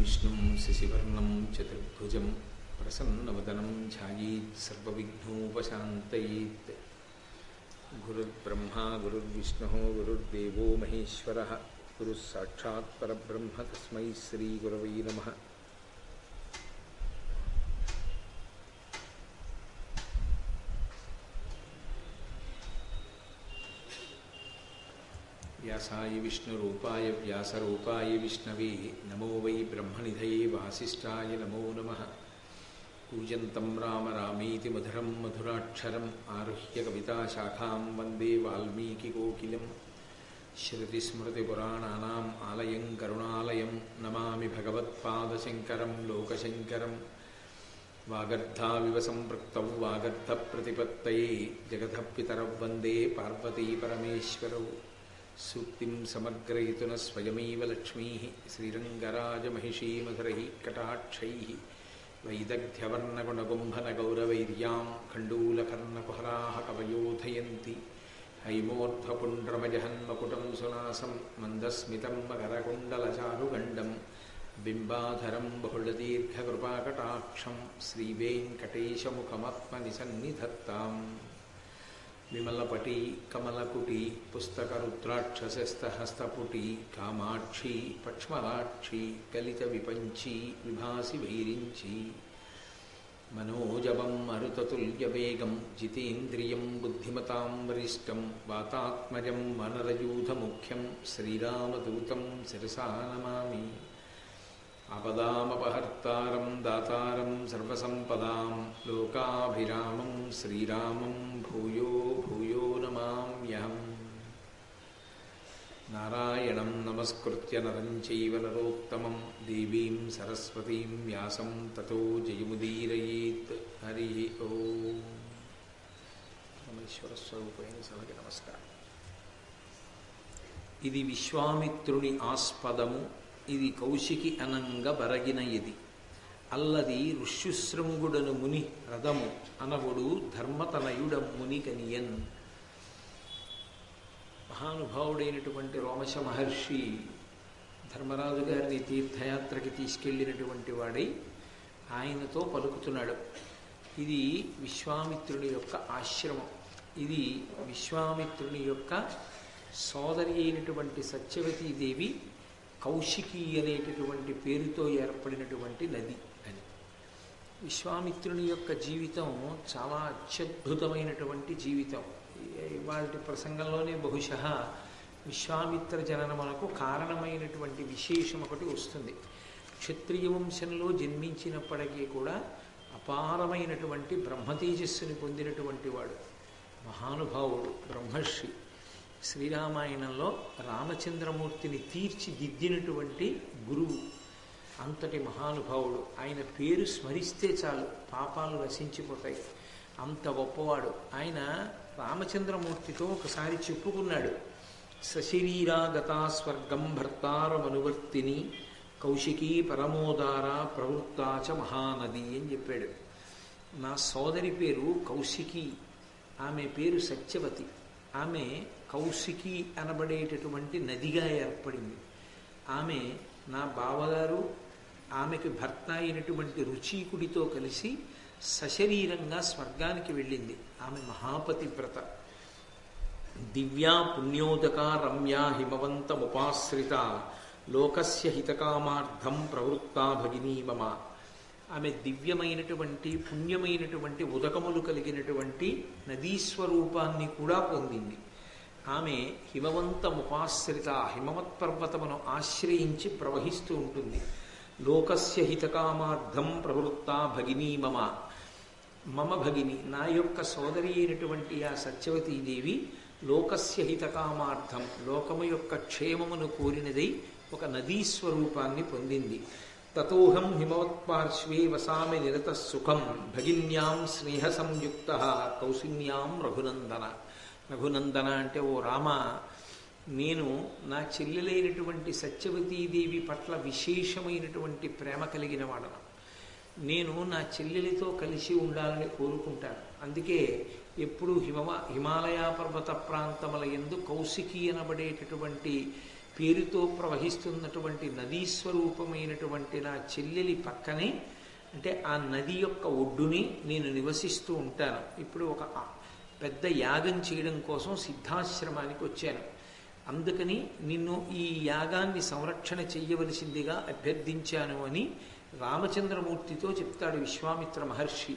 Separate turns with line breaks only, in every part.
विष्णुं शशिवर्णं चतुर्भुज प्रसन्नवदनं ध्यायेत् सर्वविघ्नोपशान्तयेत्। गुरुर्ब्रह्मा गुरुर्विष्णुः गुरुर्देवो महेश्वरः गुरुः तस्म श्रीगुरवै नमः। व्यासाय विष्णुरूपाय व्यासरूपाय विष्णवे नमो वै ब्रह्मनिधये वासिष्ठाय नमो नमः कूजन्तं राम रामीति मधुरं मधुराक्षरम् आरुह्य कविताशाखां वन्दे वाल्मीकिकोकिलं श्रुतिस्मृतिपुराणानाम् आलयं करुणालयं नमामि भगवत्पादशङ्करं लोकशङ्करं वागर्धाविव सम्पृक्तौ वागर्धप्रतिपत्तये जगतः पितरौ वन्दे पार्वतीपरमेश्वरौ सूक्तिं समग्रयितुनः स्वयमेव लक्ष्मीः श्रीरङ्गराजमहिषीमधुरैः कटाक्षैः वैदग्ध्यवर्णगुणगुम्भनगौरवैर्यां खण्डूलकर्णकुहराः कवयोधयन्ति हैमोर्ध्वपुण्ड्रमजहन्मकुटं सुनासं मन्दस्मितं मकरकुण्डलचारुगण्डं बिम्बाधरं बहुलदीर्घकृपाकटाक्षं श्रीवेङ्कटेशमुखमात्मनिसन्निधत्ताम् విమలపటి కమలకుటి పుస్తక పుస్తకరుద్రాక్షసస్తహస్తపుటి కామాక్షి పక్ష్మలాక్షి కలిత విపంచి విభాసి వైరించి మనోజవం మరుతతుల్యవేగం జితేంద్రియం బుద్ధిమతాం వరిష్టం వాతాత్మజం మనరయూధముఖ్యం శ్రీరామదూతం శిరసానమామి నమామి आपदामपहर्तारं दातारं सर्वसम्पदां लोकाभिरामं श्रीरामं भूयो भूयो नमाम्यहम् नारायणं नमस्कृत्य नरं चैव नरोत्तमं देवीं सरस्वतीं व्यासं ततो जयमुदीरयेत् हरिः ओम् పరమేశ్వరస్వరూపైన సభకి నమస్కారం ఇది విశ్వామిత్రుని ఆస్పదము ఇది కౌశికి అనంగ బరగిన ఇది అల్లది ఋష్యుశృంగుడను ముని రథము అనవుడు ధర్మతనయుడ ముని కనియన్. మహానుభావుడైనటువంటి రోమశ మహర్షి ధర్మరాజు గారిని తీర్థయాత్రకి తీసుకెళ్ళినటువంటి వాడై ఆయనతో పలుకుతున్నాడు. ఇది విశ్వామిత్రుని యొక్క ఆశ్రమం. ఇది విశ్వామిత్రుని యొక్క సోదరి అయినటువంటి సత్యవతీదేవి కౌశికి అనేటటువంటి పేరుతో ఏర్పడినటువంటి నది అని విశ్వామిత్రుని యొక్క జీవితం చాలా అత్యద్భుతమైనటువంటి జీవితం. వాటి ప్రసంగంలోనే బహుశ విశ్వామిత్ర జననమునకు కారణమైనటువంటి విశేషం ఒకటి వస్తుంది. క్షత్రియ వంశంలో జన్మించినప్పటికీ కూడా అపారమైనటువంటి బ్రహ్మతేజస్సుని పొందినటువంటి వాడు. మహానుభావుడు బ్రహ్మర్షి. శ్రీరామాయణంలో రామచంద్రమూర్తిని తీర్చిదిద్దినటువంటి గురువు. అంతటి మహానుభావుడు. ఆయన పేరు స్మరిస్తే చాలు. పాపాలు నశించిపోతాయి. అంత గొప్పవాడు. ఆయన రామచంద్రమూర్తితో ఒకసారి చెప్పుకున్నాడు. సశరీరాగతా స్వర్గం భర్తారమనువర్తిని కౌశికీ పరమోదార ప్రవృత్తాచ మహానది అని చెప్పాడు. నా సోదరి పేరు కౌశికి. ఆమె పేరు సత్యవతి. ఆమె కౌశికి అనబడేటటువంటి నదిగా ఏర్పడింది. ఆమె నా బావగారు ఆమెకి భర్త అయినటువంటి రుచీకుడితో కలిసి సశరీరంగా స్వర్గానికి వెళ్ళింది. ఆమె మహాపతివ్రత. దివ్యా పుణ్యోదక రమ్యా హిమవంతముపాశ్రిత. లోకస్య హితకామార్థం ప్రవృత్తా భగినీ మమ. ఆమె దివ్యమైనటువంటి పుణ్యమైనటువంటి ఉదకములు కలిగినటువంటి నదీస్వరూపాన్ని కూడా పొందింది. ఆమె హిమవంతముపాశ్రిత హిమవత్ పర్వతమును ఆశ్రయించి ప్రవహిస్తూ ఉంటుంది. లోకస్య హితకామార్థం ప్రవృత్తా భగినీ మమ. మమ భగిని నా యొక్క సోదరి అయినటువంటి ఆ సత్యవతీదేవి లోకస్య హితకామార్థం లోకము యొక్క క్షేమమును కోరినదై ఒక నదీ స్వరూపాన్ని పొందింది. తతోహం హిమవత్పార్శ్వే వసామి నిరత సుఖం భగిన్యాం స్నేహ సంయుక్త కౌసిన్యాం రఘునందన. రఘునందన అంటే ఓ రామ నేను నా చెల్లెలైనటువంటి సత్యవతీదేవి పట్ల విశేషమైనటువంటి ప్రేమ కలిగిన వాడను. నేను నా చెల్లెలితో కలిసి ఉండాలని కోరుకుంటాను. అందుకే ఎప్పుడు హిమ హిమాలయ పర్వత ప్రాంతముల ఎందు కౌశికి అనబడేటటువంటి
పేరుతో ప్రవహిస్తున్నటువంటి నదీ స్వరూపమైనటువంటి నా చెల్లెలి పక్కనే అంటే ఆ నది యొక్క ఒడ్డుని నేను నివసిస్తూ ఉంటాను. ఇప్పుడు ఒక పెద్ద యాగం చేయడం కోసం సిద్ధాశ్రమానికి వచ్చాను. అందుకని నిన్ను ఈ యాగాన్ని సంరక్షణ చెయ్యవలసిందిగా అభ్యర్థించాను అని రామచంద్రమూర్తితో చెప్తాడు విశ్వామిత్ర మహర్షి.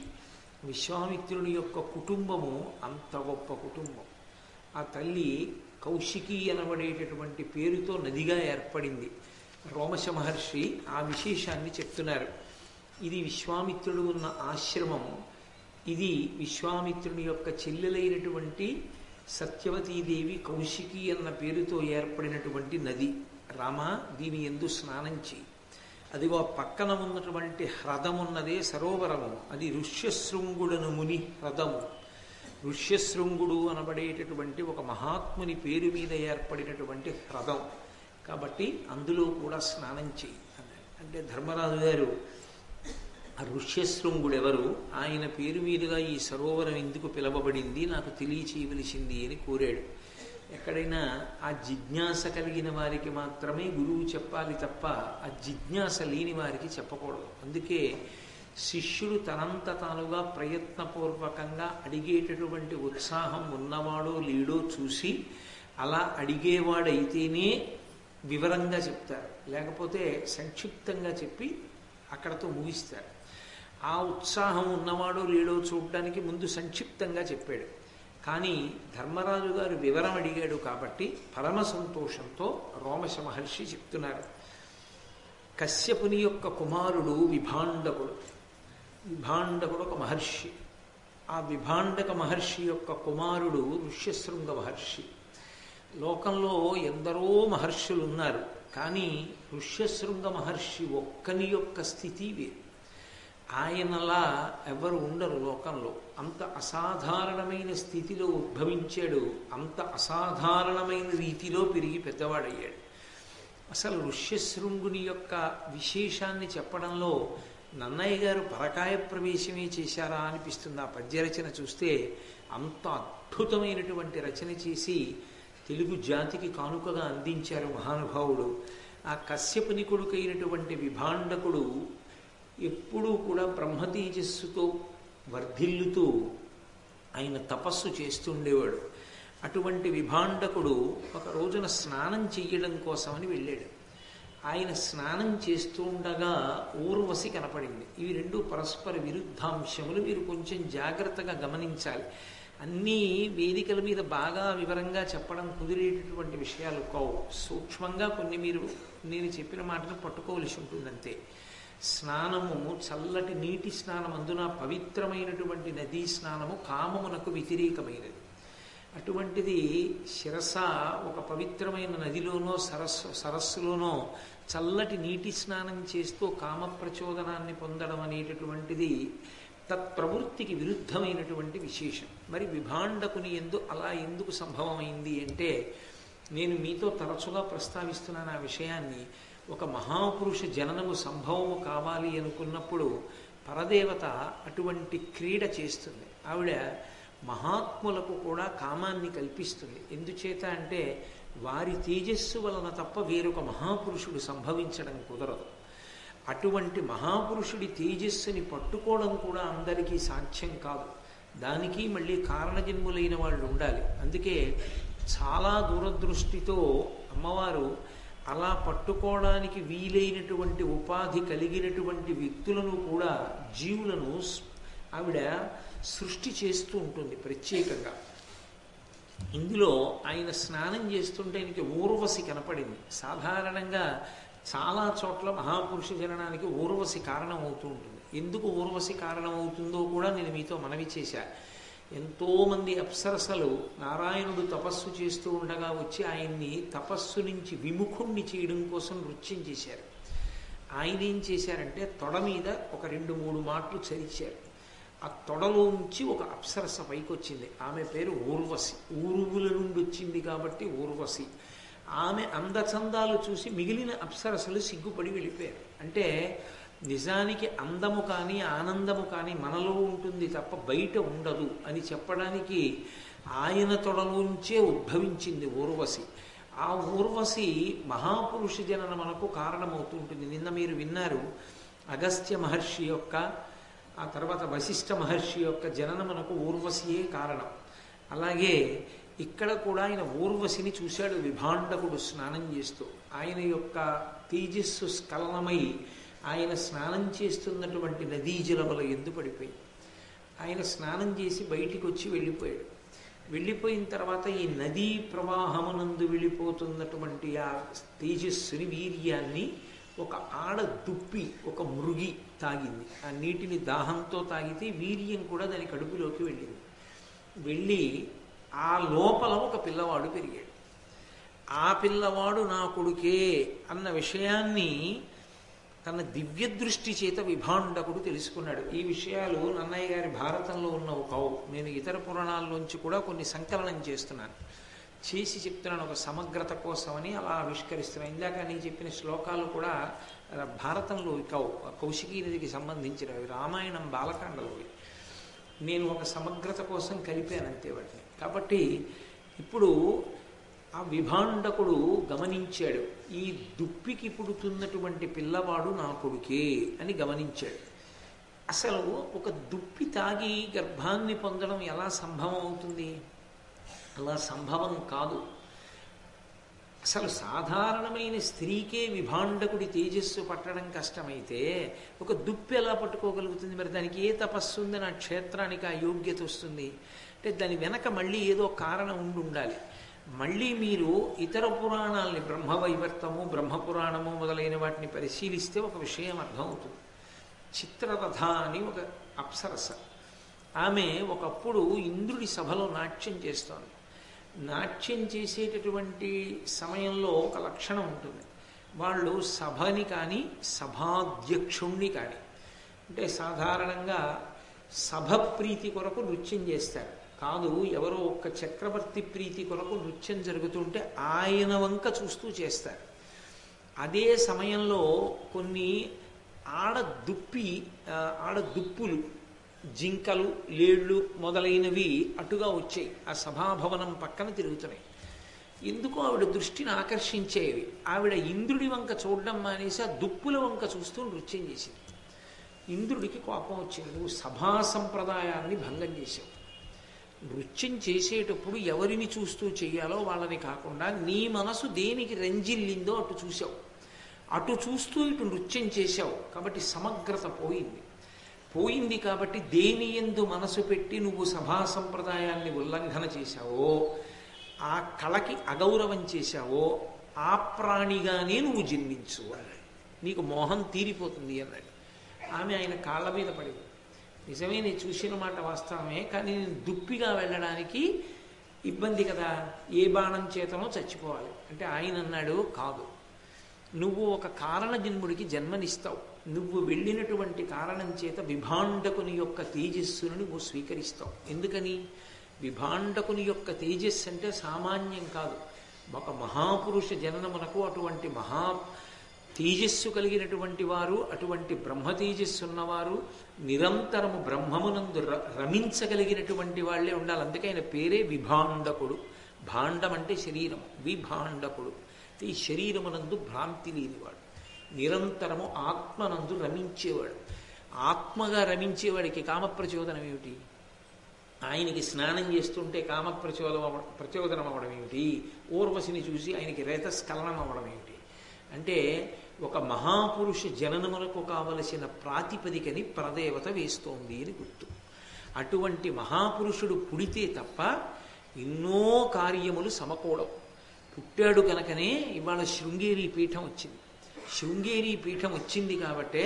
విశ్వామిత్రుని యొక్క కుటుంబము అంత గొప్ప కుటుంబం. ఆ తల్లి కౌశికి అనబడేటటువంటి పేరుతో నదిగా ఏర్పడింది. రోమశ మహర్షి ఆ విశేషాన్ని చెప్తున్నారు. ఇది విశ్వామిత్రుడు ఉన్న ఆశ్రమం. ఇది విశ్వామిత్రుని యొక్క చెల్లెలైనటువంటి సత్యవతీదేవి కౌశికి అన్న పేరుతో ఏర్పడినటువంటి నది. రామ దీని ఎందు స్నానం చేయి. అదిగో పక్కన ఉన్నటువంటి హ్రదమున్నదే సరోవరము. అది ఋష్యశృంగుడను ముని హ్రదము. ఋష్యశృంగుడు అనబడేటటువంటి ఒక మహాత్ముని పేరు మీద ఏర్పడినటువంటి హ్రదం కాబట్టి అందులో కూడా స్నానం చేయి అన్నాడు. అంటే ధర్మరాజు గారు ఆ ఋష్యశృంగుడు ఎవరు? ఆయన పేరు మీదుగా ఈ సరోవరం ఎందుకు పిలవబడింది? నాకు తెలియచేయవలసింది అని కోరాడు. ఎక్కడైనా ఆ జిజ్ఞాస కలిగిన వారికి మాత్రమే గురువు చెప్పాలి తప్ప ఆ జిజ్ఞాస లేని వారికి చెప్పకూడదు. అందుకే శిష్యుడు తనంత తానుగా ప్రయత్నపూర్వకంగా అడిగేటటువంటి ఉత్సాహం ఉన్నవాడో లేడో చూసి అలా అడిగేవాడైతేనే వివరంగా చెప్తారు. లేకపోతే సంక్షిప్తంగా చెప్పి అక్కడతో ముగిస్తారు. ఆ ఉత్సాహం ఉన్నవాడో లేడో చూడడానికి ముందు సంక్షిప్తంగా చెప్పాడు. కానీ ధర్మరాజు గారు వివరం అడిగాడు కాబట్టి పరమ సంతోషంతో రోమశ మహర్షి చెప్తున్నారు. కశ్యపుని యొక్క కుమారుడు విభాండకుడు. విభాండకుడు ఒక మహర్షి ఆ విభాండక మహర్షి యొక్క కుమారుడు ఋష్యశృంగ మహర్షి లోకంలో ఎందరో మహర్షులు ఉన్నారు కానీ ఋష్యశృంగ మహర్షి ఒక్కని యొక్క స్థితి వేరు. ఆయనలా ఎవరు ఉండరు లోకంలో. అంత అసాధారణమైన స్థితిలో ఉద్భవించాడు అంత అసాధారణమైన రీతిలో పెరిగి పెద్దవాడయ్యాడు. అసలు ఋష్యశృంగుని యొక్క విశేషాన్ని చెప్పడంలో నన్నయ్య గారు పరకాయ ప్రవేశమే చేశారా అనిపిస్తుంది. ఆ పద్యరచన చూస్తే అంత అద్భుతమైనటువంటి రచన చేసి తెలుగు జాతికి కానుకగా అందించారు మహానుభావుడు. ఆ కశ్యపుని కొడుకైనటువంటి విభాండకుడు ఎప్పుడూ కూడా బ్రహ్మతేజస్సుతో వర్ధిల్లుతూ ఆయన తపస్సు చేస్తుండేవాడు. అటువంటి విభాండకుడు ఒక రోజున స్నానం చెయ్యడం కోసమని వెళ్ళాడు. ఆయన స్నానం చేస్తుండగా ఊర్వశి కనపడింది. ఇవి రెండు పరస్పర విరుద్ధాంశములు మీరు కొంచెం జాగ్రత్తగా గమనించాలి. అన్నీ వేదికల మీద బాగా వివరంగా చెప్పడం కుదిరేటటువంటి విషయాలు కావు. సూక్ష్మంగా కొన్ని మీరు నేను చెప్పిన మాటను పట్టుకోవలసి ఉంటుందంతే. స్నానము చల్లటి నీటి స్నానం అందున పవిత్రమైనటువంటి నదీ స్నానము కామమునకు వ్యతిరేకమైనది. అటువంటిది శిరస ఒక పవిత్రమైన నదిలోనో సరస్సు సరస్సులోనో చల్లటి నీటి స్నానం చేస్తూ కామ ప్రచోదనాన్ని పొందడం అనేటటువంటిది తత్ప్రవృత్తికి విరుద్ధమైనటువంటి విశేషం. మరి విభాండకుని ఎందు అలా ఎందుకు సంభవమైంది అంటే నేను మీతో తరచుగా ప్రస్తావిస్తున్నాను ఆ విషయాన్ని. ఒక మహాపురుష జననము సంభవము కావాలి అనుకున్నప్పుడు పరదేవత అటువంటి క్రీడ చేస్తుంది. ఆవిడ మహాత్ములకు కూడా కామాన్ని కల్పిస్తుంది. ఎందుచేత అంటే వారి తేజస్సు వలన తప్ప వేరొక మహాపురుషుడు సంభవించడం కుదరదు. అటువంటి మహాపురుషుడి తేజస్సుని పట్టుకోవడం కూడా అందరికీ సాధ్యం కాదు. దానికి మళ్ళీ కారణజన్ములైన వాళ్ళు ఉండాలి. అందుకే చాలా దూరదృష్టితో అమ్మవారు అలా పట్టుకోవడానికి వీలైనటువంటి ఉపాధి కలిగినటువంటి వ్యక్తులను కూడా జీవులను ఆవిడ సృష్టి చేస్తూ ఉంటుంది ప్రత్యేకంగా. ఇందులో ఆయన స్నానం చేస్తుంటే ఆయనకి ఊర్వశి కనపడింది. సాధారణంగా చాలా చోట్ల మహాపురుష జననానికి ఊర్వశి కారణం అవుతూ ఉంటుంది. ఎందుకు ఊర్వశి కారణం అవుతుందో కూడా నేను మీతో మనవి చేశా. ఎంతోమంది అప్సరసలు నారాయణుడు తపస్సు చేస్తూ ఉండగా వచ్చి ఆయన్ని తపస్సు నుంచి విముఖుణ్ణి చేయడం కోసం నృత్యం చేశారు. ఆయన ఏం చేశారంటే తొడ మీద ఒక రెండు మూడు మాటలు చరిచారు. ఆ తొడలోంచి ఒక అప్సరస పైకి వచ్చింది ఆమె పేరు ఊర్వశి. ఊరువుల నుండి వచ్చింది కాబట్టి ఊర్వశి. ఆమె అందచందాలు చూసి మిగిలిన అప్సరసలు సిగ్గుపడి వెళ్ళిపోయారు. అంటే నిజానికి అందము కానీ ఆనందము కానీ మనలో ఉంటుంది తప్ప బయట ఉండదు అని చెప్పడానికి ఆయన తొడలోంచే ఉద్భవించింది ఊర్వశి. ఆ ఊర్వశి మహాపురుష జనన మనకు కారణమవుతూ ఉంటుంది. నిన్న మీరు విన్నారు అగస్త్య మహర్షి యొక్క ఆ తర్వాత వశిష్ఠ మహర్షి యొక్క జననమునకు ఊర్వశియే కారణం. అలాగే ఇక్కడ కూడా ఆయన ఊర్వశిని చూశాడు విభాండకుడు స్నానం చేస్తూ. ఆయన యొక్క తేజస్సు స్ఖలనమై ఆయన స్నానం చేస్తున్నటువంటి నదీ జలముల ఎందు పడిపోయి ఆయన స్నానం చేసి బయటికి వచ్చి వెళ్ళిపోయాడు. వెళ్ళిపోయిన తర్వాత ఈ నదీ ప్రవాహమునందు వెళ్ళిపోతున్నటువంటి ఆ తేజస్సుని వీర్యాన్ని ఒక ఆడ దుప్పి ఒక మురుగి తాగింది. ఆ నీటిని దాహంతో తాగితే వీర్యం కూడా దాని కడుపులోకి వెళ్ళింది. వెళ్ళి ఆ లోపల ఒక పిల్లవాడు పెరిగాడు. ఆ పిల్లవాడు నా కొడుకే అన్న విషయాన్ని తన దివ్య దృష్టి చేత విభాండకుడు తెలుసుకున్నాడు. ఈ విషయాలు నన్నయ్య గారి భారతంలో ఉన్న ఒక నేను ఇతర పురాణాల్లోంచి కూడా కొన్ని సంకలనం చేస్తున్నాను. చేసి చెప్తున్నాను ఒక సమగ్రత కోసమని అలా ఆవిష్కరిస్తున్నాను. ఇందాక నేను చెప్పిన శ్లోకాలు కూడా భారతంలో కౌ కౌశికీ నదికి సంబంధించినవి రామాయణం బాలకాండలోవి నేను ఒక సమగ్రత కోసం కలిపాను అంతే వాటిని. కాబట్టి ఇప్పుడు ఆ విభాండకుడు గమనించాడు ఈ దుప్పికి పుడుతున్నటువంటి పిల్లవాడు నా కొడుకే అని గమనించాడు. అసలు ఒక దుప్పి తాగి గర్భాన్ని పొందడం ఎలా సంభవం అవుతుంది? అలా సంభవం కాదు. అసలు సాధారణమైన స్త్రీకే విభాండకుడి తేజస్సు పట్టడం కష్టమైతే ఒక దుప్పి ఎలా పట్టుకోగలుగుతుంది? మరి దానికి ఏ తపస్సు ఉంది? నా క్షేత్రానికి ఆ యోగ్యత వస్తుంది? అంటే దాని వెనక మళ్ళీ ఏదో కారణం ఉండి ఉండాలి. మళ్ళీ మీరు ఇతర పురాణాలని బ్రహ్మవైవర్తము బ్రహ్మపురాణము మొదలైన వాటిని పరిశీలిస్తే ఒక విషయం అర్థమవుతుంది. చిత్రరథ అని ఒక అప్సరస. ఆమె ఒకప్పుడు ఇంద్రుడి సభలో నాట్యం చేస్తోంది. నాట్యం చేసేటటువంటి సమయంలో ఒక లక్షణం ఉంటుంది. వాళ్ళు సభని కానీ సభాధ్యక్షుణ్ణి కానీ అంటే సాధారణంగా సభ ప్రీతి కొరకు నృత్యం చేస్తారు. కాదు ఎవరో ఒక్క చక్రవర్తి ప్రీతి కొరకు నృత్యం జరుగుతుంటే ఆయన వంక చూస్తూ చేస్తారు. అదే సమయంలో కొన్ని ఆడ దుప్పి ఆడ దుప్పులు జింకలు లేళ్ళు మొదలైనవి అటుగా వచ్చాయి. ఆ సభాభవనం పక్కన తిరుగుతున్నాయి. ఎందుకో ఆవిడ దృష్టిని ఆకర్షించేవి. ఆవిడ ఇంద్రుడి వంక చూడడం మానేసి ఆ దుప్పుల వంక చూస్తూ నృత్యం చేసింది. ఇంద్రుడికి కోపం వచ్చింది. నువ్వు సభా సంప్రదాయాన్ని భంగం చేశావు. నృత్యం చేసేటప్పుడు ఎవరిని చూస్తూ చేయాలో వాళ్ళని కాకుండా నీ మనసు దేనికి రంజిల్లిందో అటు చూసావు అటు చూస్తూ ఇటు నృత్యం చేశావు. కాబట్టి సమగ్రత పోయింది. పోయింది కాబట్టి దేని ఎందు మనసు పెట్టి నువ్వు సభా సంప్రదాయాన్ని ఉల్లంఘన చేశావో ఆ కళకి అగౌరవం చేశావో ఆ ప్రాణిగానే నువ్వు జన్మించు అన్నాడు. నీకు మోహం తీరిపోతుంది అన్నాడు. ఆమె ఆయన కాళ్ళ మీద పడింది. నిజమే నేను చూసిన మాట వాస్తవమే కానీ నేను దుప్పిగా వెళ్ళడానికి ఇబ్బంది కదా. ఏ బాణం చేతనో చచ్చిపోవాలి. అంటే ఆయన అన్నాడు కాదు. నువ్వు ఒక కారణ జన్ముడికి జన్మనిస్తావు. నువ్వు వెళ్ళినటువంటి కారణం చేత విభాండకుని యొక్క తేజస్సును నువ్వు స్వీకరిస్తావు. ఎందుకని? విభాండకుని యొక్క తేజస్సు అంటే సామాన్యం కాదు. ఒక మహాపురుష జననమునకు అటువంటి మహా తేజస్సు కలిగినటువంటి వారు అటువంటి బ్రహ్మ తేజస్సు ఉన్నవారు నిరంతరము బ్రహ్మమునందు రమించగలిగినటువంటి వాళ్ళే ఉండాలి. అందుకే ఆయన పేరే విభాండకుడు. భాండం అంటే శరీరం. విభాండకుడు. ఈ శరీరమునందు భ్రాంతి లేనివాడు. నిరంతరము ఆత్మనందు రమించేవాడు. ఆత్మగా రమించేవాడికి కామప్రచోదనం ఏమిటి? ఆయనకి స్నానం చేస్తుంటే కామ ప్రచోదనం ప్రచోదనం అవ్వడం ఏమిటి? ఊర్వశిని చూసి ఆయనకి రేతస్ఖలనం అవ్వడం ఏమిటి? అంటే ఒక మహాపురుష జననములకు కావలసిన ప్రాతిపదికని ప్రదేవత వేస్తోంది అని గుర్తు. అటువంటి మహాపురుషుడు పుడితే తప్ప ఎన్నో కార్యములు సమకూడవు. పుట్టాడు కనుకనే ఇవాళ శృంగేరి పీఠం వచ్చింది. శృంగేరి పీఠం వచ్చింది కాబట్టే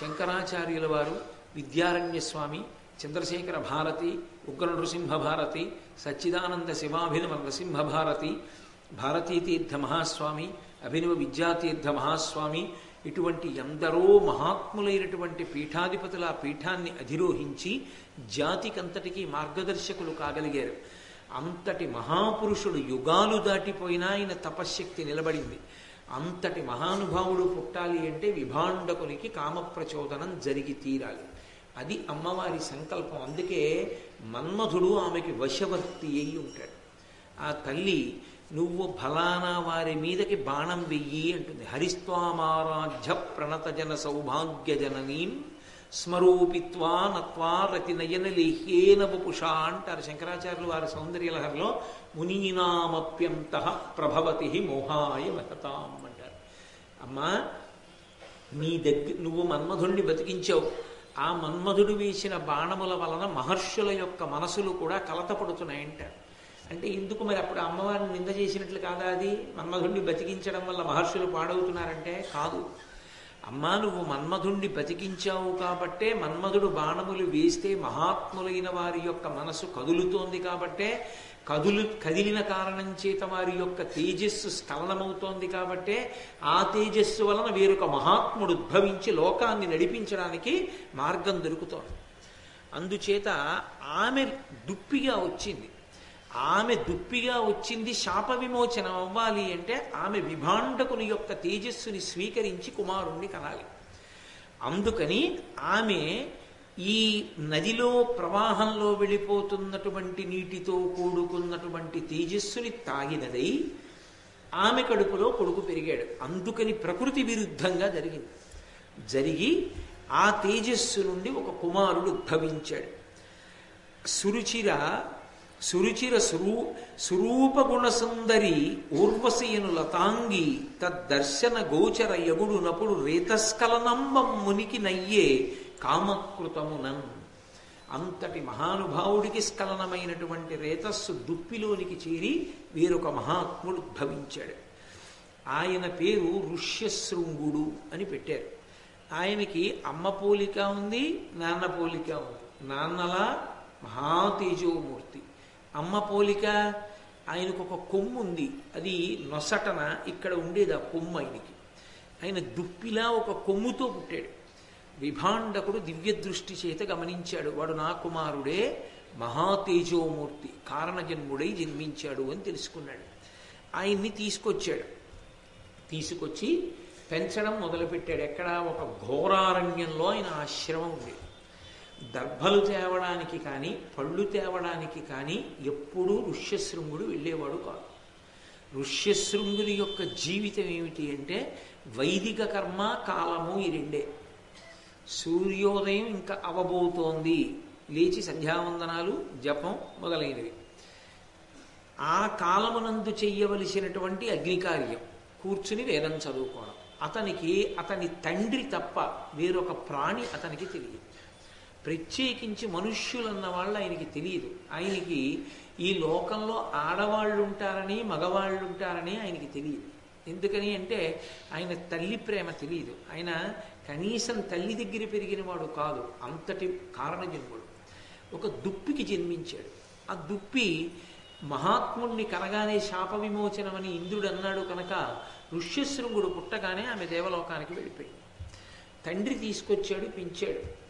శంకరాచార్యుల వారు విద్యారణ్య స్వామి చంద్రశేఖర భారతి ఉగ్ర నృసింహ భారతి సచ్చిదానంద శివాభినవ నృసింహ భారతి భారతీతీర్థ మహాస్వామి అభినవ విద్యాతీర్థ మహాస్వామి ఇటువంటి ఎందరో మహాత్ములైనటువంటి పీఠాధిపతుల ఆ పీఠాన్ని అధిరోహించి జాతికంతటికీ మార్గదర్శకులు కాగలిగారు. అంతటి మహాపురుషుడు యుగాలు దాటిపోయినా ఆయన తపశ్శక్తి నిలబడింది. అంతటి మహానుభావుడు పుట్టాలి అంటే విభాండకునికి కామప్రచోదనం జరిగి తీరాలి. అది అమ్మవారి సంకల్పం. అందుకే మన్మధుడు ఆమెకి వశవర్తి అయి ఉంటాడు. ఆ తల్లి నువ్వు ఫలానా వారి మీదకి బాణం వెయ్యి అంటుంది. హరిస్వామారాధ్య ప్రణతజన సౌభాగ్య జననీం స్మరూపిత్వా నత్వా రతి నయన లేహ్యేన వపుషా అంటారు శంకరాచార్యులు వారి సౌందర్యలహరిలో మునీనామప్యంత ప్రభవతి మోహాయ మహతాం అంటారు. అమ్మా నీ దగ్గర నువ్వు మన్మధుణ్ణి బతికించావు. ఆ మన్మధుడు వేసిన బాణముల వలన మహర్షుల యొక్క మనసులు కూడా కలతపడుతున్నాయంట అంటే ఎందుకు మరి అప్పుడు అమ్మవారిని నింద చేసినట్లు కాదా అది? మన్మధుణ్ణి బతికించడం వల్ల మహర్షులు పాడవుతున్నారంటే కాదు. అమ్మా నువ్వు మన్మధుణ్ణి బతికించావు కాబట్టే మన్మధుడు బాణములు వేస్తే మహాత్ములైన వారి యొక్క మనసు కదులుతోంది కాబట్టే కదులు కదిలిన కారణం చేత వారి యొక్క తేజస్సు స్ఖలనమవుతోంది కాబట్టే ఆ తేజస్సు వలన వేరొక మహాత్ముడు ఉద్భవించి లోకాన్ని నడిపించడానికి మార్గం దొరుకుతోంది. అందుచేత ఆమె దుప్పిగా వచ్చింది. ఆమె దుప్పిగా వచ్చింది శాప విమోచనం అవ్వాలి అంటే ఆమె విభాండకుని యొక్క తేజస్సుని స్వీకరించి కుమారుణ్ణి కనాలి. అందుకని ఆమె ఈ నదిలో ప్రవాహంలో వెళ్ళిపోతున్నటువంటి నీటితో కూడుకున్నటువంటి తేజస్సుని తాగినదై ఆమె కడుపులో కొడుకు పెరిగాడు. అందుకని ప్రకృతి విరుద్ధంగా జరిగింది. జరిగి ఆ తేజస్సు నుండి ఒక కుమారుడు ఉద్భవించాడు. సురుచిర సురుచిర సురూ సురూపగుణ సుందరి ఊర్వశీను లతాంగి తద్దర్శన గోచర యగుడు నపుడు రేతస్కలనంబం మునికి నయ్యే కామకృతమునన్. అంతటి మహానుభావుడికి స్ఖలనమైనటువంటి రేతస్సు దుప్పిలోనికి చేరి వేరొక మహాత్ముడు ఉద్భవించాడు. ఆయన పేరు ఋష్యశృంగుడు అని పెట్టారు. ఆయనకి అమ్మ పోలిక ఉంది నాన్న పోలిక ఉంది. నాన్నలా మహాతేజోమూర్తి. అమ్మ పోలిక ఆయనకు ఒక కొమ్ము ఉంది. అది నొసటన ఇక్కడ ఉండేది ఆ కొమ్ము ఆయనకి. ఆయన దుప్పిలా ఒక కొమ్ముతో పుట్టాడు. విభాండకుడు దివ్య దృష్టి చేత గమనించాడు వాడు నా కుమారుడే మహాతేజోమూర్తి కారణజన్ముడై జన్మించాడు అని తెలుసుకున్నాడు. ఆయన్ని తీసుకొచ్చాడు. తీసుకొచ్చి పెంచడం మొదలుపెట్టాడు. ఎక్కడ ఒక ఘోరారణ్యంలో ఆయన ఆశ్రమం ఉండేది. దర్భలు తేవడానికి కానీ పళ్ళు తేవడానికి కానీ ఎప్పుడూ ఋష్యశృంగుడు వెళ్ళేవాడు కాదు. ఋష్యశృంగుని యొక్క జీవితం ఏమిటి అంటే వైదిక కర్మ కాలము ఈ రెండే. సూర్యోదయం ఇంకా అవబోతోంది. లేచి సంధ్యావందనాలు జపం మొదలైనవి. ఆ కాలమునందు చెయ్యవలసినటువంటి అగ్నికార్యం కూర్చుని వేదం చదువుకోవడం. అతనికి అతని తండ్రి తప్ప వేరొక ప్రాణి అతనికి తెలియదు. ప్రత్యేకించి మనుష్యులన్న వాళ్ళు ఆయనకి తెలియదు. ఆయనకి ఈ లోకంలో ఆడవాళ్ళు ఉంటారని మగవాళ్ళు ఉంటారని ఆయనకి తెలియదు. ఎందుకని అంటే ఆయన తల్లి ప్రేమ తెలియదు. ఆయన కనీసం తల్లి దగ్గర పెరిగిన వాడు కాదు. అంతటి కారణజన్ముడు. ఒక దుప్పికి జన్మించాడు. ఆ దుప్పి మహాత్ముణ్ణి కనగానే శాప విమోచనమని ఇంద్రుడు అన్నాడు కనుక ఋష్యశృంగుడు పుట్టగానే ఆమె దేవలోకానికి వెళ్ళిపోయింది. తండ్రి తీసుకొచ్చాడు పెంచాడు.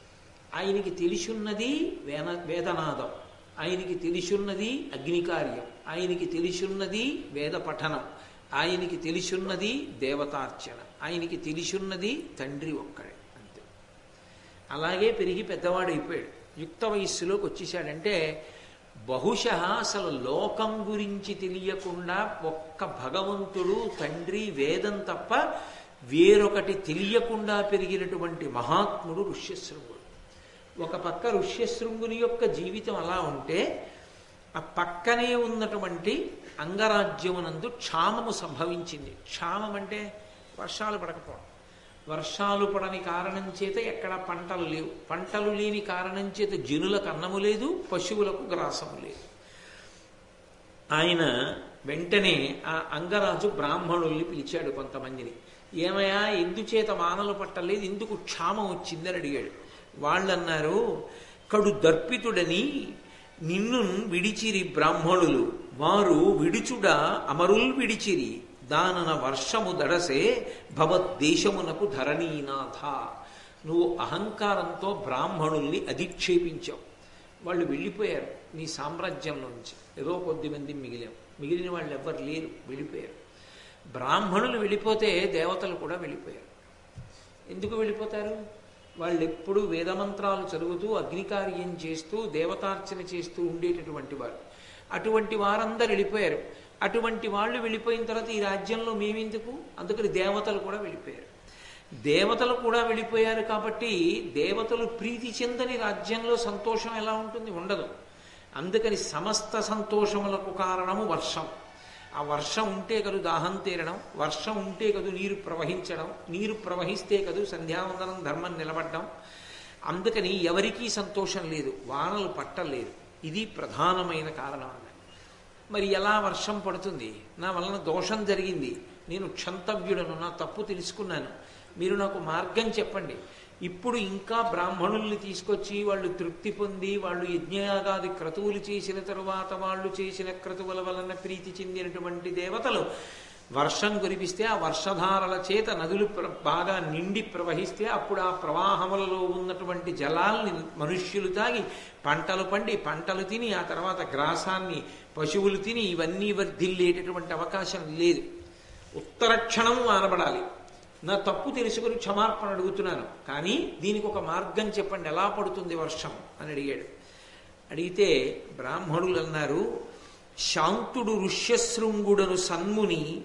ఆయనకి తెలిసున్నది వేన వేదనాదం. ఆయనకి తెలిసున్నది అగ్నికార్యం. ఆయనకి తెలిసున్నది వేద పఠనం. ఆయనకి తెలిసున్నది దేవతార్చన. ఆయనకి తెలిసున్నది తండ్రి ఒక్కడే. అంతే. అలాగే పెరిగి పెద్దవాడైపోయాడు. యుక్త వయస్సులోకి వచ్చేసాడంటే బహుశ అసలు లోకం గురించి తెలియకుండా ఒక్క భగవంతుడు తండ్రి వేదం తప్ప వేరొకటి తెలియకుండా పెరిగినటువంటి మహాత్ముడు ఋష్యశృంగుడు. ఒక పక్క ఋష్యశృంగుని యొక్క జీవితం అలా ఉంటే ఆ పక్కనే ఉన్నటువంటి అంగరాజ్యమునందు క్షామము సంభవించింది. క్షామం అంటే వర్షాలు పడకపోవడం. వర్షాలు పడని కారణం చేత ఎక్కడ పంటలు లేవు. పంటలు లేని కారణం చేత జనులకు అన్నము లేదు పశువులకు గ్రాసము లేదు. ఆయన వెంటనే ఆ అంగరాజు బ్రాహ్మణుల్ని పిలిచాడు కొంతమందిని. ఏమయ్యా ఎందుచేత వానలు పట్టలేదు ఎందుకు క్షామం వచ్చిందని అడిగాడు. వాళ్ళన్నారు కడు దర్పితుడని నిన్ను విడిచిరి బ్రాహ్మణులు. వారు విడుచుడ అమరుల్ విడిచిరి. దానన వర్షము దడసే భవద్దేశమునకు ధరణీనాథ. నువ్వు అహంకారంతో బ్రాహ్మణుల్ని అధిక్షేపించావు. వాళ్ళు వెళ్ళిపోయారు నీ సామ్రాజ్యంలోంచి ఏదో కొద్ది మంది మిగిలాం. మిగిలిన వాళ్ళు ఎవ్వరు లేరు. వెళ్ళిపోయారు. బ్రాహ్మణులు వెళ్ళిపోతే దేవతలు కూడా వెళ్ళిపోయారు. ఎందుకు వెళ్ళిపోతారు? వాళ్ళు ఎప్పుడు వేదమంత్రాలు చదువుతూ అగ్నికార్యం చేస్తూ దేవతార్చన చేస్తూ ఉండేటటువంటి వారు. అటువంటి వారందరు వెళ్ళిపోయారు. అటువంటి వాళ్ళు వెళ్ళిపోయిన తర్వాత ఈ రాజ్యంలో మేమెందుకు? అందుకని దేవతలు కూడా వెళ్ళిపోయారు. దేవతలు కూడా వెళ్ళిపోయారు కాబట్టి దేవతలు ప్రీతి చెందని రాజ్యంలో సంతోషం ఎలా ఉంటుంది? ఉండదు. అందుకని సమస్త సంతోషములకు కారణము వర్షం. ఆ వర్షం ఉంటే కదు దాహం తీరడం వర్షం ఉంటే కదు నీరు ప్రవహించడం నీరు ప్రవహిస్తే కదు సంధ్యావందనం ధర్మం నిలబడడం. అందుకని ఎవరికీ సంతోషం లేదు వానలు పట్టలేదు. ఇది ప్రధానమైన కారణం. మరి ఎలా వర్షం పడుతుంది? నా వలన దోషం జరిగింది. నేను క్షంతవ్యుడను నా తప్పు తెలుసుకున్నాను. మీరు నాకు మార్గం చెప్పండి. ఇప్పుడు ఇంకా బ్రాహ్మణుల్ని తీసుకొచ్చి వాళ్ళు తృప్తి పొంది వాళ్ళు యజ్ఞయాగాది క్రతువులు చేసిన తరువాత వాళ్ళు చేసిన క్రతువుల వలన ప్రీతి చెందినటువంటి దేవతలు వర్షం కురిపిస్తే ఆ వర్షధారల చేత నదులు బాగా నిండి ప్రవహిస్తే అప్పుడు ఆ ప్రవాహములలో ఉన్నటువంటి జలాల్ని మనుష్యులు తాగి పంటలు పండి పంటలు తిని ఆ తర్వాత గ్రాసాన్ని పశువులు తిని ఇవన్నీ వర్ధిల్లేటటువంటి అవకాశం లేదు. ఉత్తర క్షణం వానబడాలి. నా తప్పు తెలుసుకుని క్షమార్పణ అడుగుతున్నాను. కానీ దీనికి ఒక మార్గం చెప్పండి. ఎలా పడుతుంది వర్షం? అని అడిగాడు. అడిగితే బ్రాహ్మణులు అన్నారు శాంతుడు ఋష్యశృంగుడను సన్ముని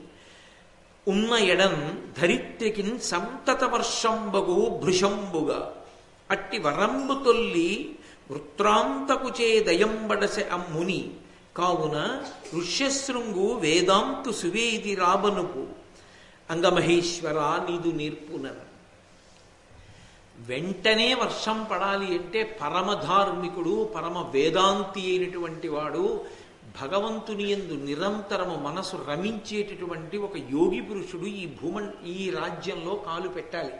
ఉన్న ఎడం ధరిత్రికిన్ సంతత వర్షంబగు భృషంబుగా అట్టి వరంబు తొల్లి వృత్రాంతకు చే అమ్ముని కావున ఋష్యశృంగు వేదాంతు సువేది రాబనుపు. అంగమహేశ్వర నీదు నేర్పునను వెంటనే వర్షం పడాలి అంటే పరమధార్మికుడు పరమ వేదాంతి అయినటువంటి వాడు భగవంతుని యందు నిరంతరము మనసు రమించేటటువంటి ఒక యోగి పురుషుడు ఈ భూమ ఈ రాజ్యంలో కాలు పెట్టాలి.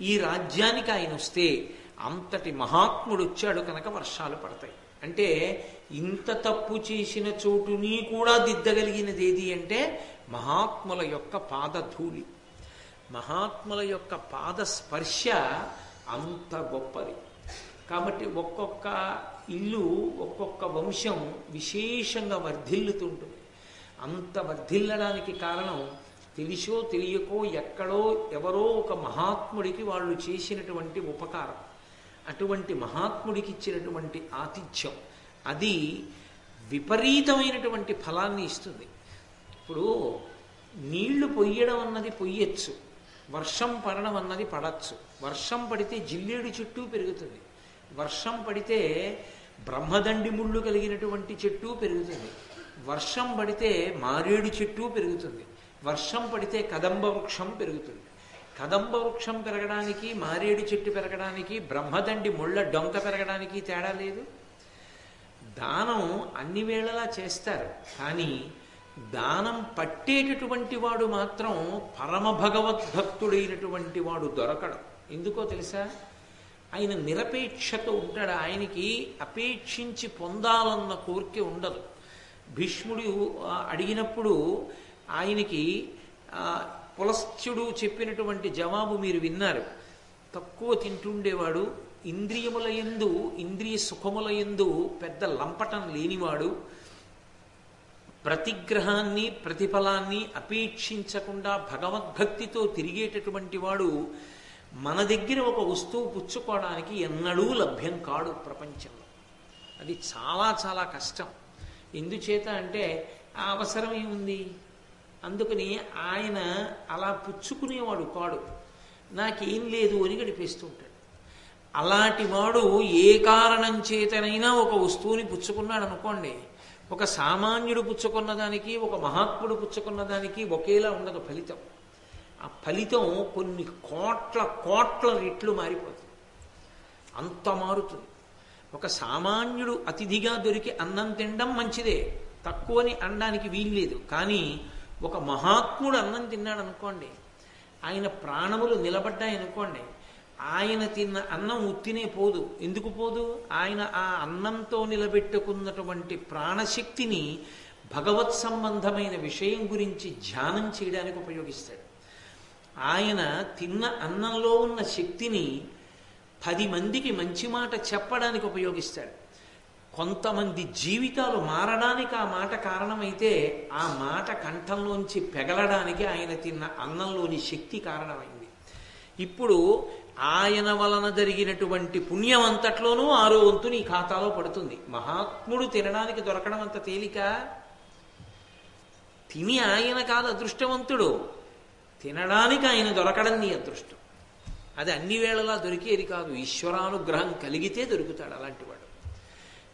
ఈ రాజ్యానికి ఆయన వస్తే అంతటి మహాత్ముడు వచ్చాడు కనుక వర్షాలు పడతాయి. అంటే ఇంత తప్పు చేసిన చోటుని కూడా దిద్దగలిగినది ఏది అంటే మహాత్ముల యొక్క పాదధూళి. మహాత్ముల యొక్క పాద స్పర్శ అంత గొప్పది. కాబట్టి ఒక్కొక్క ఇల్లు ఒక్కొక్క వంశం విశేషంగా వర్ధిల్లుతుంటుంది. అంత వర్ధిల్లడానికి కారణం తెలిసో తెలియకో ఎక్కడో ఎవరో ఒక మహాత్ముడికి వాళ్ళు చేసినటువంటి ఉపకారం. అటువంటి మహాత్ముడికి ఇచ్చినటువంటి ఆతిథ్యం. అది విపరీతమైనటువంటి ఫలాన్ని ఇస్తుంది. ఇప్పుడు నీళ్ళు పొయ్యడం అన్నది పొయ్యొచ్చు. వర్షం పడడం అన్నది పడచ్చు. వర్షం పడితే జిల్లేడు చుట్టూ పెరుగుతుంది. వర్షం పడితే బ్రహ్మదండి ముళ్ళు కలిగినటువంటి చెట్టు పెరుగుతుంది. వర్షం పడితే మారేడు చెట్టు పెరుగుతుంది. వర్షం పడితే కదంబ వృక్షం పెరుగుతుంది. కదంబ వృక్షం పెరగడానికి మారేడు చెట్టు పెరగడానికి బ్రహ్మదండి ముళ్ళ డొంక పెరగడానికి తేడా లేదు. దానం అన్ని వేళలా చేస్తారు. కానీ దానం పట్టేటటువంటి వాడు మాత్రం పరమ భగవద్భక్తుడైనటువంటి వాడు దొరకడం. ఎందుకో తెలుసా? ఆయన నిరపేక్షతో ఉంటాడు. ఆయనకి అపేక్షించి పొందాలన్న కోరిక ఉండదు. భీష్ముడు అడిగినప్పుడు ఆయనకి పులస్త్యుడు చెప్పినటువంటి జవాబు మీరు విన్నారు. తక్కువ తింటుండేవాడు ఇంద్రియముల ఎందు ఇంద్రియ సుఖముల ఎందు పెద్ద లంపటం లేనివాడు ప్రతిగ్రహాన్ని ప్రతిఫలాన్ని అపేక్షించకుండా భగవద్భక్తితో తిరిగేటటువంటి వాడు మన దగ్గర ఒక వస్తువు పుచ్చుకోవడానికి ఎన్నడూ లభ్యం కాడు ప్రపంచంలో. అది చాలా చాలా కష్టం. ఎందుచేత అంటే ఆ అవసరం ఏముంది? అందుకని ఆయన అలా పుచ్చుకునేవాడు కాడు. నాకేం లేదు అని గడిపేస్తుంటాడు. అలాంటి వాడు ఏ కారణం చేతనైనా ఒక వస్తువుని పుచ్చుకున్నాడు అనుకోండి ఒక సామాన్యుడు పుచ్చుకున్న దానికి ఒక మహాత్ముడు పుచ్చుకున్న దానికి ఒకేలా ఉండదు ఫలితం. ఆ ఫలితం కొన్ని కోట్ల కోట్ల రెట్లు మారిపోతుంది. అంత మారుతుంది. ఒక సామాన్యుడు అతిథిగా దొరికి అన్నం తినడం మంచిదే. తక్కువని అనడానికి వీల్లేదు. కానీ ఒక మహాత్ముడు అన్నం తిన్నాడు అనుకోండి ఆయన ప్రాణములు నిలబడ్డాయి అనుకోండి ఆయన తిన్న అన్నం ఉత్తినే పోదు. ఎందుకు పోదు? ఆయన ఆ అన్నంతో నిలబెట్టుకున్నటువంటి ప్రాణశక్తిని భగవత్ సంబంధమైన విషయం గురించి ధ్యానం చేయడానికి ఉపయోగిస్తాడు. ఆయన తిన్న అన్నంలో ఉన్న శక్తిని పది మందికి మంచి మాట చెప్పడానికి ఉపయోగిస్తాడు. కొంతమంది జీవితాలు మారడానికి ఆ మాట కారణమైతే ఆ మాట కంఠంలోంచి పెగలడానికి ఆయన తిన్న అన్నంలోని శక్తి కారణమైంది. ఇప్పుడు ఆయన వలన జరిగినటువంటి పుణ్యం అంతట్లోనూ ఆరో వంతు నీ ఖాతాలో పడుతుంది. మహాత్ముడు తినడానికి దొరకడం అంత తేలిక? తిని ఆయన కాదు అదృష్టవంతుడు. తినడానికి ఆయన దొరకడం నీ అదృష్టం. అది అన్ని వేళలా దొరికేది కాదు. ఈశ్వరానుగ్రహం కలిగితే దొరుకుతాడు అలాంటి వాడు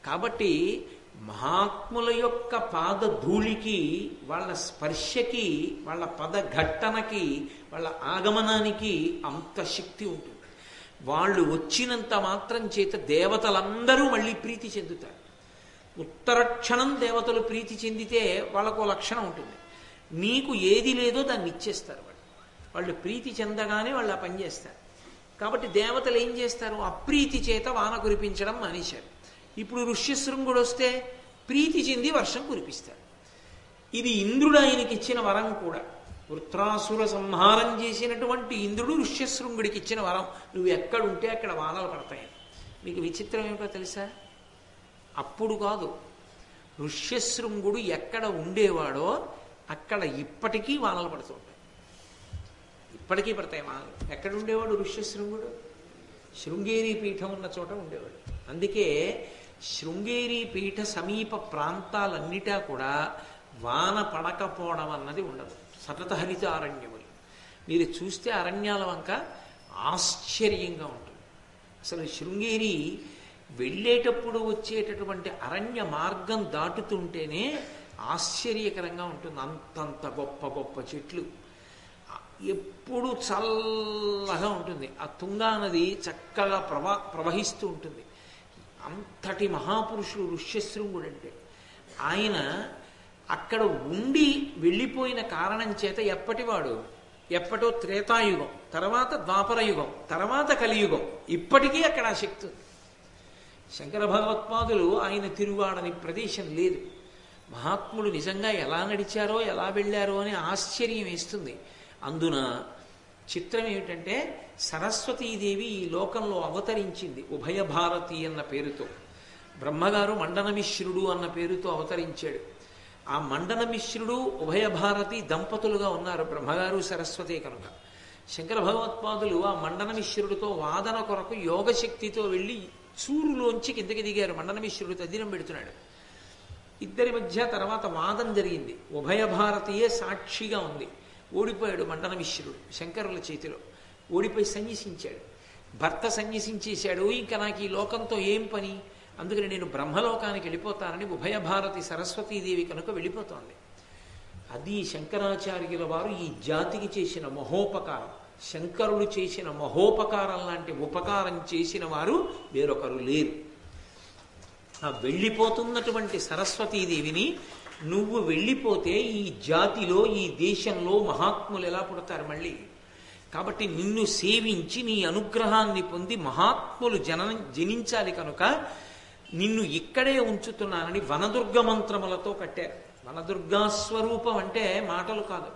కాబట్టి మహాత్ముల యొక్క పాద ధూళికి వాళ్ళ స్పర్శకి వాళ్ళ పద ఘట్టనకి వాళ్ళ ఆగమనానికి అంత శక్తి ఉంటుంది. వాళ్ళు వచ్చినంత మాత్రం చేత దేవతలందరూ మళ్ళీ ప్రీతి చెందుతారు. ఉత్తర క్షణం దేవతలు ప్రీతి చెందితే వాళ్ళకు లక్షణం ఉంటుంది. నీకు ఏది లేదో దాన్ని ఇచ్చేస్తారు వాళ్ళు. వాళ్ళు ప్రీతి చెందగానే వాళ్ళు ఆ పని చేస్తారు. కాబట్టి దేవతలు ఏం చేస్తారు? అప్రీతి చేత వాన కురిపించడం మానేశారు. ఇప్పుడు ఋష్యశృంగుడు వస్తే ప్రీతి చెంది వర్షం కురిపిస్తారు. ఇది ఇంద్రుడు ఆయనకి ఇచ్చిన వరం కూడా. వృత్రాసుర సంహారం చేసినటువంటి ఇంద్రుడు ఋష్యశృంగుడికి ఇచ్చిన వరం. నువ్వు ఎక్కడుంటే అక్కడ వానలు పడతాయి. మీకు విచిత్రం ఏమిటో తెలుసా? అప్పుడు కాదు. ఋష్యశృంగుడు ఎక్కడ ఉండేవాడో అక్కడ ఇప్పటికీ వానలు పడుతుంటాయి ఇప్పటికీ పడతాయి వానలు. ఎక్కడ ఉండేవాడు ఋష్యశృంగుడు? శృంగేరి పీఠం ఉన్న చోట ఉండేవాడు. అందుకే శృంగేరి పీఠ సమీప ప్రాంతాలన్నిటా కూడా వాన పడకపోవడం అన్నది ఉండదు. సతత హరిత అరణ్యములు. మీరు చూస్తే అరణ్యాల వంక ఆశ్చర్యంగా ఉంటుంది. అసలు శృంగేరి వెళ్ళేటప్పుడు వచ్చేటటువంటి అరణ్య మార్గం దాటుతుంటేనే ఆశ్చర్యకరంగా ఉంటుంది. అంతంత గొప్ప గొప్ప చెట్లు. ఎప్పుడు చల్లగా ఉంటుంది. ఆ తుంగా నది చక్కగా ప్రవా ప్రవహిస్తూ ఉంటుంది. అంతటి మహాపురుషుడు ఋష్యశృంగుడు అంటే ఆయన అక్కడ ఉండి వెళ్ళిపోయిన కారణం చేత ఎప్పటివాడు? ఎప్పటో త్రేతాయుగం తర్వాత ద్వాపరయుగం తర్వాత కలియుగం. ఇప్పటికీ అక్కడ ఆ శక్తి శంకర భగవత్పాదులు ఆయన తిరుగాడని ప్రదేశం లేదు. మహాత్ముడు నిజంగా ఎలా నడిచారో ఎలా వెళ్ళారో అని ఆశ్చర్యం వేస్తుంది. అందున చిత్రం ఏమిటంటే సరస్వతీదేవి ఈ లోకంలో అవతరించింది ఉభయ భారతి అన్న పేరుతో. బ్రహ్మగారు మండనమిశ్రుడు అన్న పేరుతో అవతరించాడు. ఆ మండనమిశ్రుడు ఉభయ భారతి దంపతులుగా ఉన్నారు. బ్రహ్మగారు సరస్వతి కనుక. శంకర భగవత్పాదులు ఆ మండన మిశ్రుడితో వాదన కొరకు యోగశక్తితో వెళ్ళి చూరులోంచి కిందకి దిగారు. మండనమిశ్రుడు తద్దినం పెడుతున్నాడు. ఇద్దరి మధ్య తర్వాత వాదం జరిగింది. ఉభయ భారతీయే సాక్షిగా ఉంది. ఓడిపోయాడు మండనమిశ్రుడు శంకరుల చేతిలో. ఓడిపోయి సన్యసించాడు. భర్త సన్యసించేశాడు. ఇంకా నాకు ఈ లోకంతో ఏం పని? అందుకని నేను బ్రహ్మలోకానికి వెళ్ళిపోతానని ఉభయ భారతి సరస్వతీదేవి కనుక వెళ్ళిపోతోంది. అది శంకరాచార్యుల వారు ఈ జాతికి చేసిన మహోపకారం. శంకరుడు చేసిన మహోపకారం లాంటి ఉపకారం చేసిన వారు వేరొకరు లేరు. ఆ వెళ్ళిపోతున్నటువంటి సరస్వతీదేవిని నువ్వు వెళ్ళిపోతే ఈ జాతిలో ఈ దేశంలో మహాత్ములు ఎలా పుడతారు మళ్ళీ? కాబట్టి నిన్ను సేవించి నీ అనుగ్రహాన్ని పొంది మహాత్ములు జన జనించాలి కనుక నిన్ను ఇక్కడే ఉంచుతున్నానని వనదుర్గ మంత్రములతో కట్టారు. వనదుర్గా స్వరూపం అంటే మాటలు కాదు.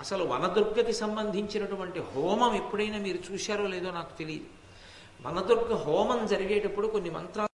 అసలు వనదుర్గకి సంబంధించినటువంటి హోమం ఎప్పుడైనా మీరు చూశారో లేదో నాకు తెలియదు. వనదుర్గ హోమం జరిగేటప్పుడు కొన్ని మంత్రాలు